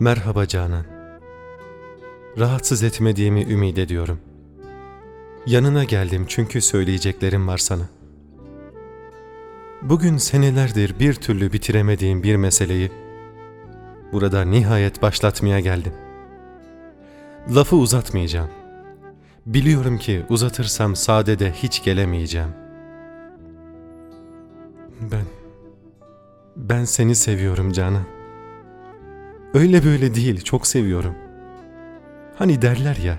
Merhaba Canan. Rahatsız etmediğimi ümit ediyorum. Yanına geldim çünkü söyleyeceklerim var sana. Bugün senelerdir bir türlü bitiremediğim bir meseleyi burada nihayet başlatmaya geldim. Lafı uzatmayacağım. Biliyorum ki uzatırsam sadede hiç gelemeyeceğim. Ben, ben seni seviyorum Canan. Öyle böyle değil, çok seviyorum. Hani derler ya,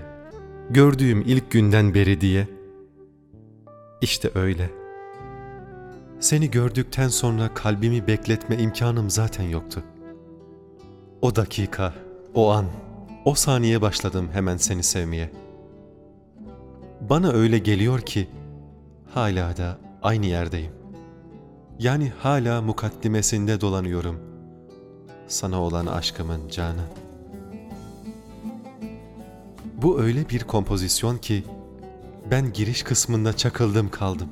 gördüğüm ilk günden beri diye. İşte öyle. Seni gördükten sonra kalbimi bekletme imkanım zaten yoktu. O dakika, o an, o saniye başladım hemen seni sevmeye. Bana öyle geliyor ki hala da aynı yerdeyim. Yani hala mukaddimesinde dolanıyorum. Sana olan aşkımın canı. Bu öyle bir kompozisyon ki ben giriş kısmında çakıldım kaldım.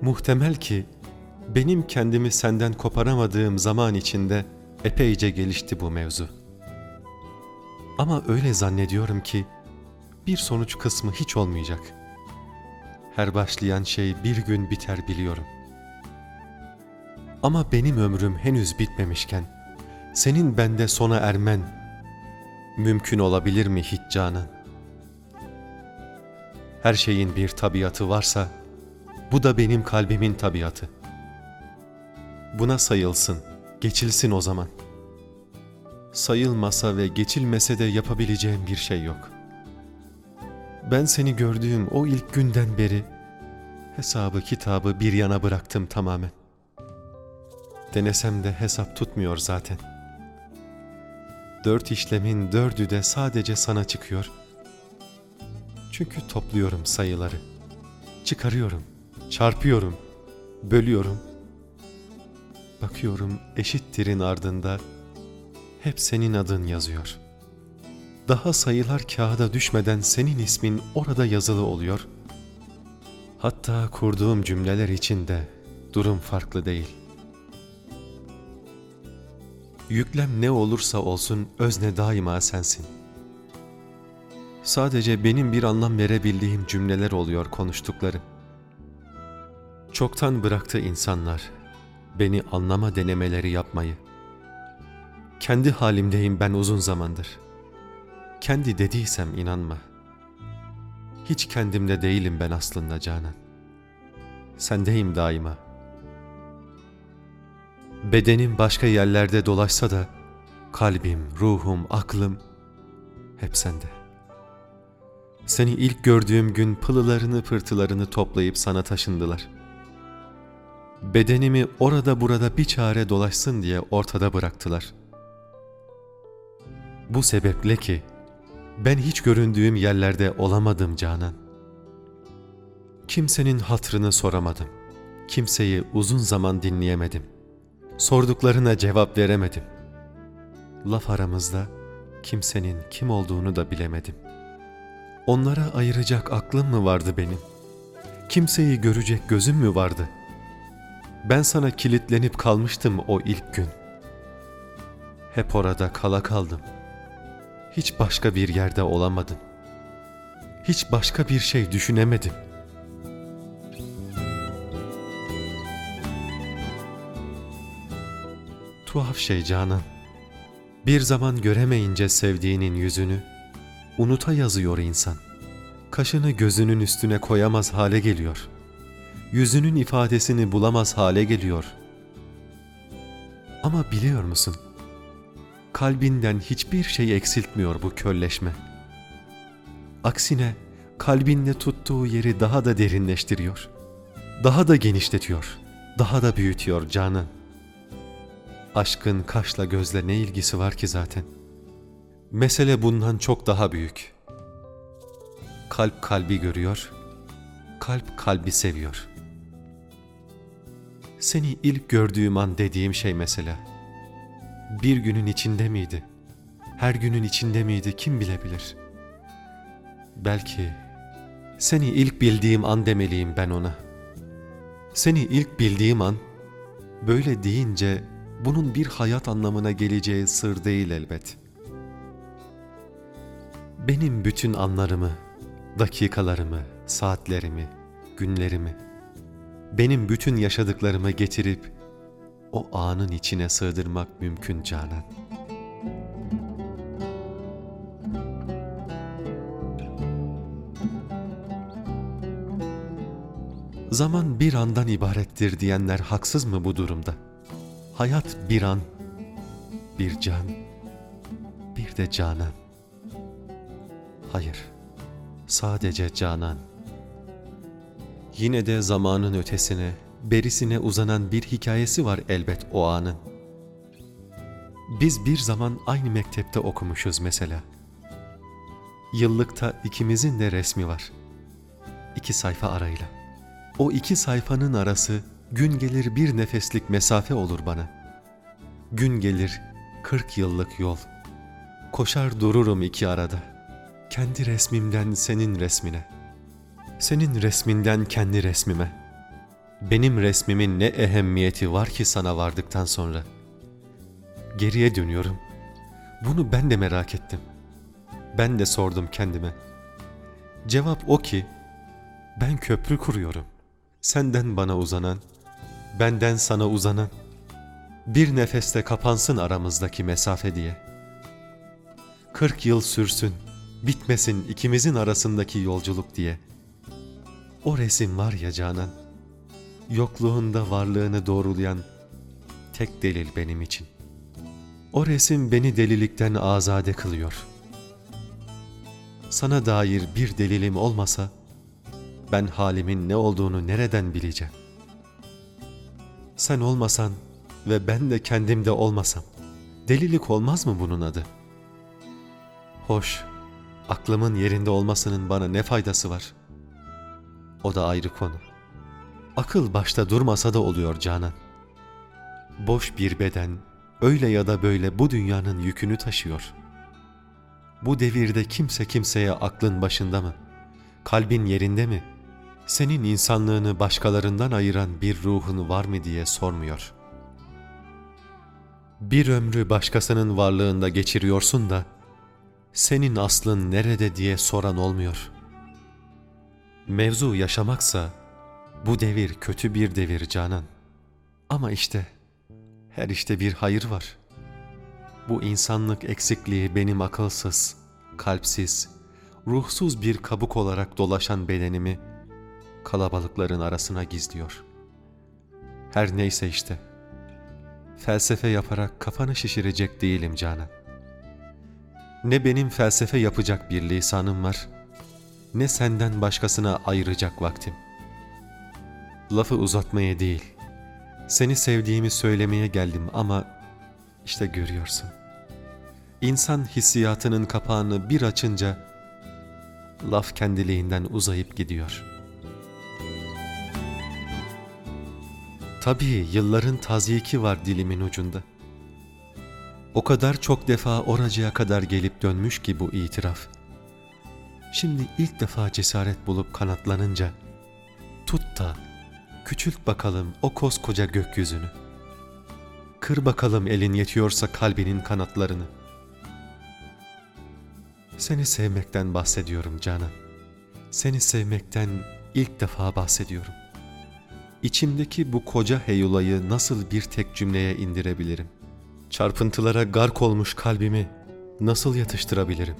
Muhtemel ki benim kendimi senden koparamadığım zaman içinde epeyce gelişti bu mevzu. Ama öyle zannediyorum ki bir sonuç kısmı hiç olmayacak. Her başlayan şey bir gün biter biliyorum. Ama benim ömrüm henüz bitmemişken senin bende sona ermen mümkün olabilir mi hiç Canan? Her şeyin bir tabiatı varsa bu da benim kalbimin tabiatı. Buna sayılsın, geçilsin o zaman. Sayılmasa ve geçilmese de yapabileceğim bir şey yok. Ben seni gördüğüm o ilk günden beri hesabı kitabı bir yana bıraktım tamamen. Denesem de hesap tutmuyor zaten. Dört işlemin dördü de sadece sana çıkıyor. Çünkü topluyorum sayıları. Çıkarıyorum, çarpıyorum, bölüyorum. Bakıyorum eşittirin ardında hep senin adın yazıyor. Daha sayılar kağıda düşmeden senin ismin orada yazılı oluyor. Hatta kurduğum cümleler için de durum farklı değil.'' Yüklem ne olursa olsun özne daima sensin. Sadece benim bir anlam verebildiğim cümleler oluyor konuştukları. Çoktan bıraktı insanlar beni anlama denemeleri yapmayı. Kendi halimdeyim ben uzun zamandır. Kendi dediysem inanma. Hiç kendimde değilim ben aslında Canan. Sendeyim daima.'' Bedenim başka yerlerde dolaşsa da kalbim, ruhum, aklım hep sende. Seni ilk gördüğüm gün pılılarını pırtılarını toplayıp sana taşındılar. Bedenimi orada burada bir çare dolaşsın diye ortada bıraktılar. Bu sebeple ki ben hiç göründüğüm yerlerde olamadım Canan. Kimsenin hatrını soramadım. Kimseyi uzun zaman dinleyemedim. Sorduklarına cevap veremedim. Laf aramızda kimsenin kim olduğunu da bilemedim. Onlara ayıracak aklım mı vardı benim? Kimseyi görecek gözüm mü vardı? Ben sana kilitlenip kalmıştım o ilk gün. Hep orada kala kaldım. Hiç başka bir yerde olamadım. Hiç başka bir şey düşünemedim.'' Tuhaf şey Canan. Bir zaman göremeyince sevdiğinin yüzünü, unuta yazıyor insan. Kaşını gözünün üstüne koyamaz hale geliyor. Yüzünün ifadesini bulamaz hale geliyor. Ama biliyor musun? Kalbinden hiçbir şey eksiltmiyor bu kölleşme. Aksine kalbinde tuttuğu yeri daha da derinleştiriyor. Daha da genişletiyor. Daha da büyütüyor canın. Aşkın kaşla gözle ne ilgisi var ki zaten? Mesele bundan çok daha büyük. Kalp kalbi görüyor, kalp kalbi seviyor. Seni ilk gördüğüm an dediğim şey mesela. Bir günün içinde miydi? Her günün içinde miydi kim bilebilir? Belki seni ilk bildiğim an demeliyim ben ona. Seni ilk bildiğim an böyle deyince bunun bir hayat anlamına geleceği sır değil elbet. Benim bütün anlarımı, dakikalarımı, saatlerimi, günlerimi, benim bütün yaşadıklarımı getirip o anın içine sığdırmak mümkün Canan. Zaman bir andan ibarettir diyenler haksız mı bu durumda? Hayat bir an, bir can, bir de canan. Hayır, sadece canan. Yine de zamanın ötesine, berisine uzanan bir hikayesi var elbet o anın. Biz bir zaman aynı mektepte okumuşuz mesela. Yıllıkta ikimizin de resmi var. İki sayfa arayla. O iki sayfanın arası gün gelir bir nefeslik mesafe olur bana. Gün gelir kırk yıllık yol. Koşar dururum iki arada. Kendi resmimden senin resmine. Senin resminden kendi resmime. Benim resmimin ne ehemmiyeti var ki sana vardıktan sonra? Geriye dönüyorum. Bunu ben de merak ettim. Ben de sordum kendime. Cevap o ki ben köprü kuruyorum. Senden bana uzanan, benden sana uzanan. Bir nefeste kapansın aramızdaki mesafe diye. Kırk yıl sürsün, bitmesin ikimizin arasındaki yolculuk diye. O resim var ya Canan, yokluğunda varlığını doğrulayan tek delil benim için. O resim beni delilikten azade kılıyor. Sana dair bir delilim olmasa, ben halimin ne olduğunu nereden bileceğim? Sen olmasan ve ben de kendimde olmasam, delilik olmaz mı bunun adı? Hoş, aklımın yerinde olmasının bana ne faydası var? O da ayrı konu. Akıl başta durmasa da oluyor Canan. Boş bir beden, öyle ya da böyle bu dünyanın yükünü taşıyor. Bu devirde kimse kimseye aklın başında mı? Kalbin yerinde mi?'' Senin insanlığını başkalarından ayıran bir ruhun var mı diye sormuyor. Bir ömrü başkasının varlığında geçiriyorsun da, senin aslın nerede diye soran olmuyor. Mevzu yaşamaksa, bu devir kötü bir devir Canan. Ama işte, her işte bir hayır var. Bu insanlık eksikliği benim akılsız, kalpsiz, ruhsuz bir kabuk olarak dolaşan bedenimi, kalabalıkların arasına gizliyor. Her neyse işte. Felsefe yaparak kafanı şişirecek değilim Canan. Ne benim felsefe yapacak bir lisanım var, ne senden başkasına ayıracak vaktim. Lafı uzatmaya değil, seni sevdiğimi söylemeye geldim ama işte görüyorsun. İnsan hissiyatının kapağını bir açınca laf kendiliğinden uzayıp gidiyor.'' Tabii yılların tazyiki var dilimin ucunda. O kadar çok defa oracıya kadar gelip dönmüş ki bu itiraf. Şimdi ilk defa cesaret bulup kanatlanınca, tut da küçült bakalım o koskoca gökyüzünü. Kır bakalım elin yetiyorsa kalbinin kanatlarını. Seni sevmekten bahsediyorum Canan. Seni sevmekten ilk defa bahsediyorum. İçimdeki bu koca heyulayı nasıl bir tek cümleye indirebilirim? Çarpıntılara gark olmuş kalbimi nasıl yatıştırabilirim?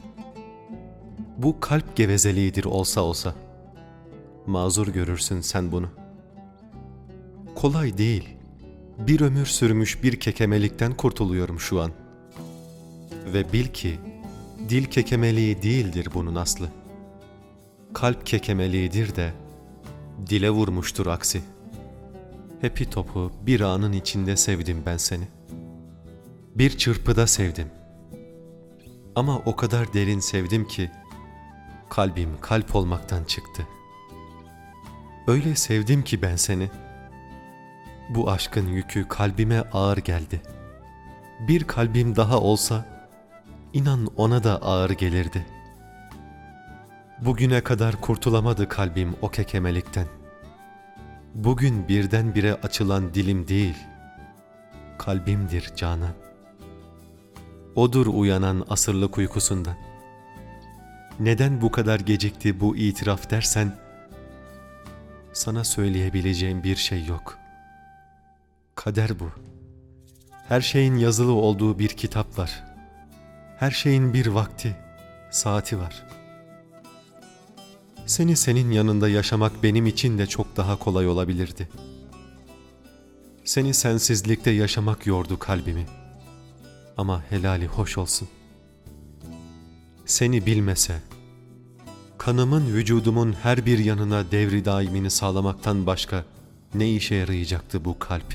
Bu kalp gevezeliğidir olsa olsa. Mazur görürsün sen bunu. Kolay değil. Bir ömür sürmüş bir kekemelikten kurtuluyorum şu an. Ve bil ki dil kekemeliği değildir bunun aslı. Kalp kekemeliğidir de dile vurmuştur aksi.'' Hepi topu bir anın içinde sevdim ben seni. Bir çırpıda sevdim. Ama o kadar derin sevdim ki kalbim kalp olmaktan çıktı. Öyle sevdim ki ben seni. Bu aşkın yükü kalbime ağır geldi. Bir kalbim daha olsa inan ona da ağır gelirdi. Bugüne kadar kurtulamadı kalbim o kekemelikten.'' Bugün birdenbire açılan dilim değil, kalbimdir canan. Odur uyanan asırlık uykusundan. Neden bu kadar gecikti bu itiraf dersen, sana söyleyebileceğim bir şey yok. Kader bu. Her şeyin yazılı olduğu bir kitap var. Her şeyin bir vakti, saati var. Seni senin yanında yaşamak benim için de çok daha kolay olabilirdi. Seni sensizlikte yaşamak yordu kalbimi. Ama helali hoş olsun. Seni bilmese, kanımın vücudumun her bir yanına devri daimini sağlamaktan başka ne işe yarayacaktı bu kalp?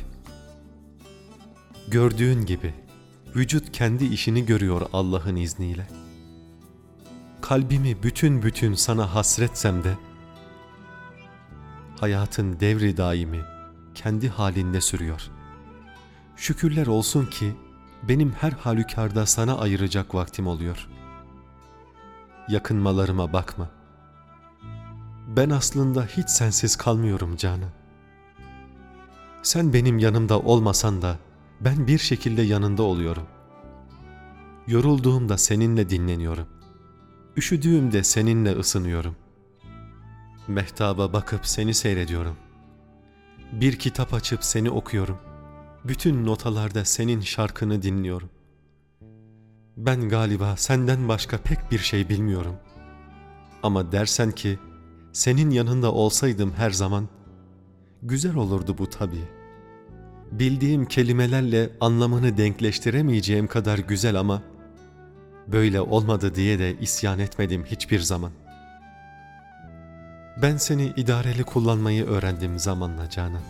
Gördüğün gibi vücut kendi işini görüyor Allah'ın izniyle. Kalbimi bütün bütün sana hasretsem de hayatın devri daimi kendi halinde sürüyor. Şükürler olsun ki benim her halükarda sana ayıracak vaktim oluyor. Yakınmalarıma bakma. Ben aslında hiç sensiz kalmıyorum canım. Sen benim yanımda olmasan da ben bir şekilde yanında oluyorum. Yorulduğumda seninle dinleniyorum. Üşüdüğümde seninle ısınıyorum. Mehtaba bakıp seni seyrediyorum. Bir kitap açıp seni okuyorum. Bütün notalarda senin şarkını dinliyorum. Ben galiba senden başka pek bir şey bilmiyorum. Ama dersen ki senin yanında olsaydım her zaman güzel olurdu bu tabii.'' bildiğim kelimelerle anlamını denkleştiremeyeceğim kadar güzel ama böyle olmadı diye de isyan etmedim hiçbir zaman. Ben seni idareli kullanmayı öğrendim zamanla Canan.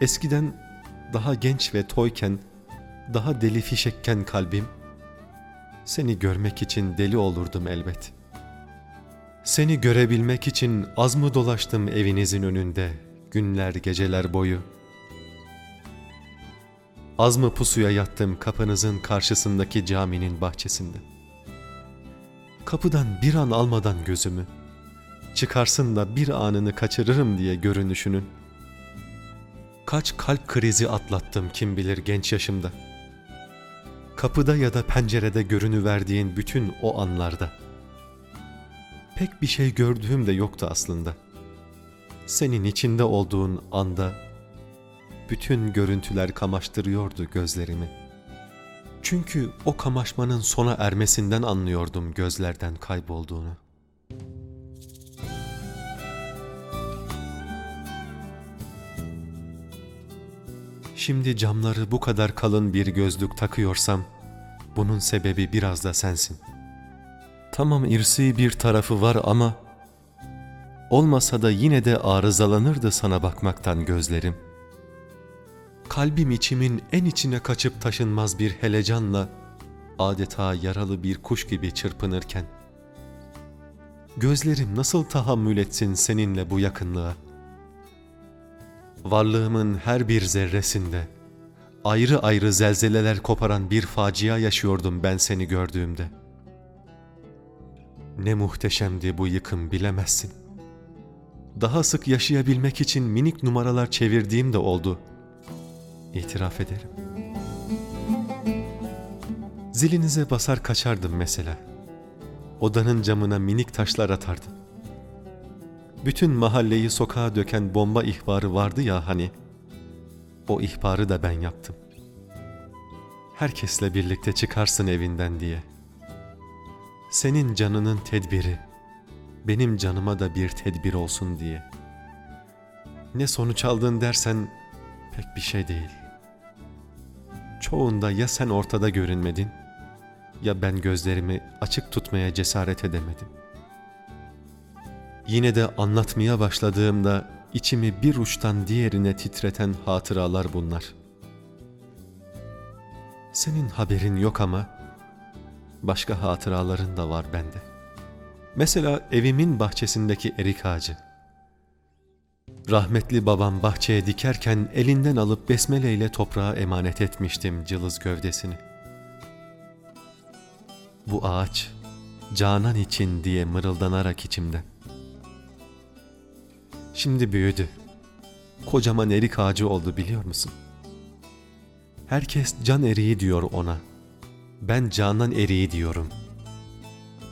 Eskiden daha genç ve toyken, daha deli fişekken kalbim, seni görmek için deli olurdum elbet. Seni görebilmek için az mı dolaştım evinizin önünde, günler geceler boyu.'' Az mı pusuya yattım kapınızın karşısındaki caminin bahçesinde. Kapıdan bir an almadan gözümü, çıkarsın da bir anını kaçırırım diye görünüşünün. Kaç kalp krizi atlattım kim bilir genç yaşımda. Kapıda ya da pencerede görünüverdiğin bütün o anlarda. Pek bir şey gördüğüm de yoktu aslında. Senin içinde olduğun anda bütün görüntüler kamaştırıyordu gözlerimi. Çünkü o kamaşmanın sona ermesinden anlıyordum gözlerden kaybolduğunu. Şimdi camları bu kadar kalın bir gözlük takıyorsam, bunun sebebi biraz da sensin. Tamam irsi bir tarafı var ama, olmasa da yine de arızalanırdı sana bakmaktan gözlerim.'' Kalbim içimin en içine kaçıp taşınmaz bir helecanla adeta yaralı bir kuş gibi çırpınırken gözlerim nasıl tahammül etsin seninle bu yakınlığa? Varlığımın her bir zerresinde ayrı ayrı zelzeleler koparan bir facia yaşıyordum ben seni gördüğümde. Ne muhteşemdi bu yıkım bilemezsin. Daha sık yaşayabilmek için minik numaralar çevirdiğim de oldu.'' İtiraf ederim. Zilinize basar kaçardım mesela. Odanın camına minik taşlar atardım. Bütün mahalleyi sokağa döken bomba ihbarı vardı ya hani. O ihbarı da ben yaptım. Herkesle birlikte çıkarsın evinden diye. Senin canının tedbiri, benim canıma da bir tedbir olsun diye. Ne sonuç aldın dersen pek bir şey değil. Çoğunda ya sen ortada görünmedin ya ben gözlerimi açık tutmaya cesaret edemedim. Yine de anlatmaya başladığımda içimi bir uçtan diğerine titreten hatıralar bunlar. Senin haberin yok ama başka hatıraların da var bende. Mesela evimin bahçesindeki erik ağacı. Rahmetli babam bahçeye dikerken elinden alıp besmele ile toprağa emanet etmiştim cılız gövdesini. Bu ağaç canan için diye mırıldanarak içimden. Şimdi büyüdü. Kocaman erik ağacı oldu biliyor musun? Herkes can eriği diyor ona. Ben canan eriği diyorum.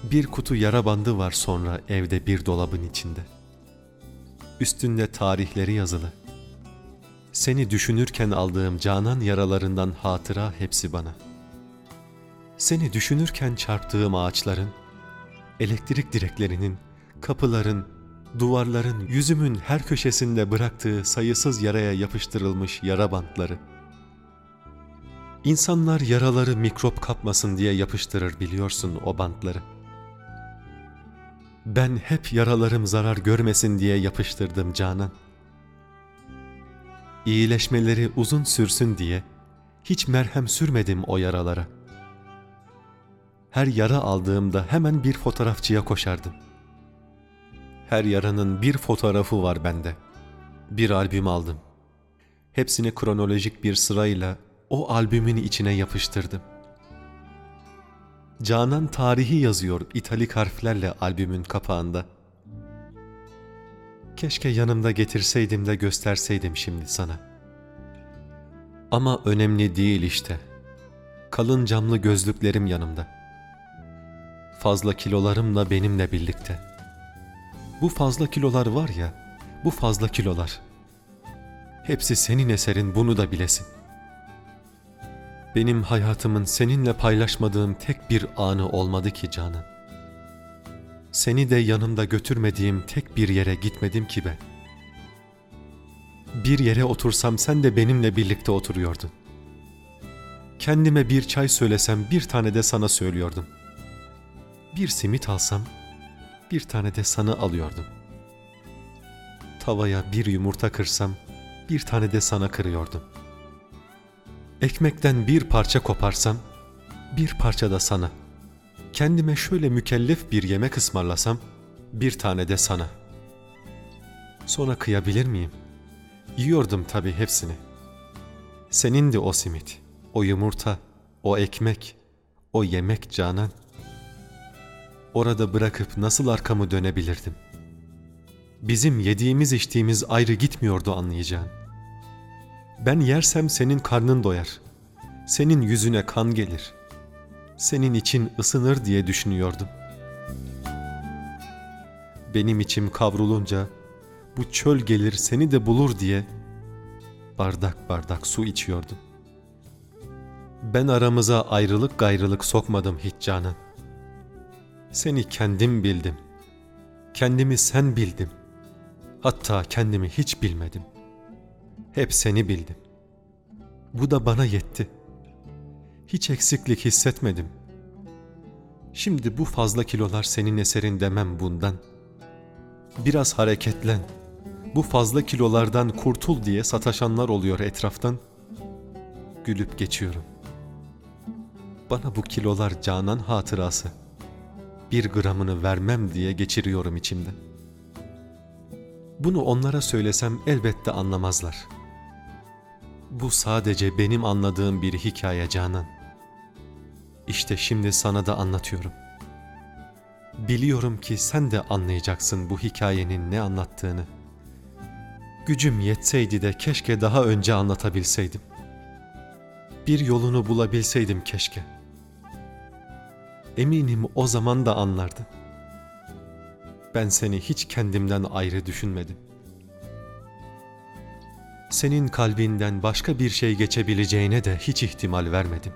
Bir kutu yara bandı var sonra evde bir dolabın içinde. Üstünde tarihleri yazılı. Seni düşünürken aldığım canan yaralarından hatıra hepsi bana. Seni düşünürken çarptığım ağaçların, elektrik direklerinin, kapıların, duvarların, yüzümün her köşesinde bıraktığı sayısız yaraya yapıştırılmış yara bantları. İnsanlar yaraları mikrop kapmasın diye yapıştırır biliyorsun o bantları. Ben hep yaralarım zarar görmesin diye yapıştırdım canan. İyileşmeleri uzun sürsün diye hiç merhem sürmedim o yaralara. Her yara aldığımda hemen bir fotoğrafçıya koşardım. Her yaranın bir fotoğrafı var bende. Bir albüm aldım. Hepsini kronolojik bir sırayla o albümün içine yapıştırdım. Canan tarihi yazıyor italik harflerle albümün kapağında. Keşke yanımda getirseydim de gösterseydim şimdi sana. Ama önemli değil işte. Kalın camlı gözlüklerim yanımda. Fazla kilolarım da benimle birlikte. Bu fazla kilolar var ya, bu fazla kilolar. Hepsi senin eserin bunu da bilesin. Benim hayatımın seninle paylaşmadığım tek bir anı olmadı ki canım. Seni de yanımda götürmediğim tek bir yere gitmedim ki ben. Bir yere otursam sen de benimle birlikte oturuyordun. Kendime bir çay söylesem bir tane de sana söylüyordum. Bir simit alsam bir tane de sana alıyordum. Tavaya bir yumurta kırsam bir tane de sana kırıyordum. Ekmekten bir parça koparsam bir parça da sana. Kendime şöyle mükellef bir yemek ısmarlasam bir tane de sana. Sonra kıyabilir miyim? Yiyordum tabii hepsini. Senindi o simit, o yumurta, o ekmek, o yemek canan. Orada bırakıp nasıl arkamı dönebilirdim? Bizim yediğimiz içtiğimiz ayrı gitmiyordu anlayacağın. Ben yersem senin karnın doyar. Senin yüzüne kan gelir. Senin için ısınır diye düşünüyordum. Benim içim kavrulunca bu çöl gelir seni de bulur diye bardak bardak su içiyordum. Ben aramıza ayrılık gayrılık sokmadım hiç canan. Seni kendim bildim. Kendimi sen bildim. Hatta kendimi hiç bilmedim. Hep seni bildim. Bu da bana yetti. Hiç eksiklik hissetmedim. Şimdi bu fazla kilolar senin eserin demem bundan. Biraz hareketlen. Bu fazla kilolardan kurtul diye sataşanlar oluyor etraftan. Gülüp geçiyorum. Bana bu kilolar canan hatırası. Bir gramını vermem diye geçiriyorum içimden. Bunu onlara söylesem elbette anlamazlar.'' Bu sadece benim anladığım bir hikaye Canan. İşte şimdi sana da anlatıyorum. Biliyorum ki sen de anlayacaksın bu hikayenin ne anlattığını. Gücüm yetseydi de keşke daha önce anlatabilseydim. Bir yolunu bulabilseydim keşke. Eminim o zaman da anlardın. Ben seni hiç kendimden ayrı düşünmedim senin kalbinden başka bir şey geçebileceğine de hiç ihtimal vermedim.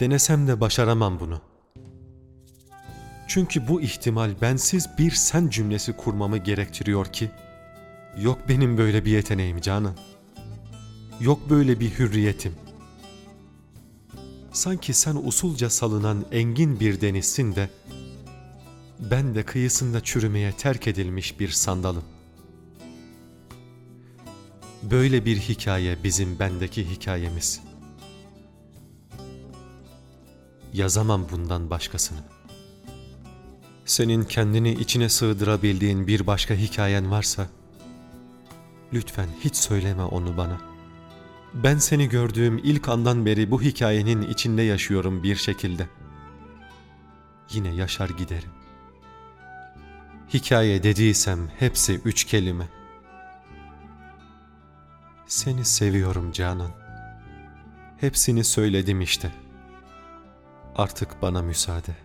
Denesem de başaramam bunu. Çünkü bu ihtimal bensiz bir sen cümlesi kurmamı gerektiriyor ki, yok benim böyle bir yeteneğim Canan. Yok böyle bir hürriyetim. Sanki sen usulca salınan engin bir denizsin de, ben de kıyısında çürümeye terk edilmiş bir sandalım. Böyle bir hikaye bizim bendeki hikayemiz. Yazamam bundan başkasını. Senin kendini içine sığdırabildiğin bir başka hikayen varsa, lütfen hiç söyleme onu bana. Ben seni gördüğüm ilk andan beri bu hikayenin içinde yaşıyorum bir şekilde. Yine yaşar giderim. Hikaye dediysem hepsi üç kelime. Seni seviyorum Canan. Hepsini söyledim işte. Artık bana müsaade.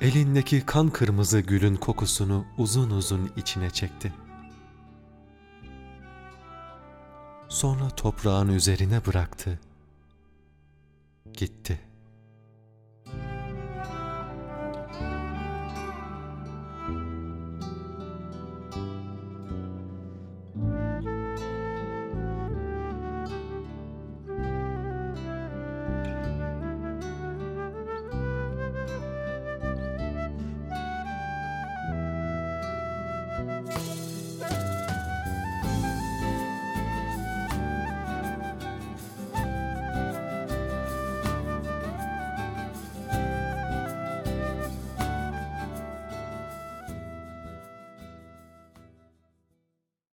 Elindeki kan kırmızı gülün kokusunu uzun uzun içine çekti. Sonra toprağın üzerine bıraktı. Gitti.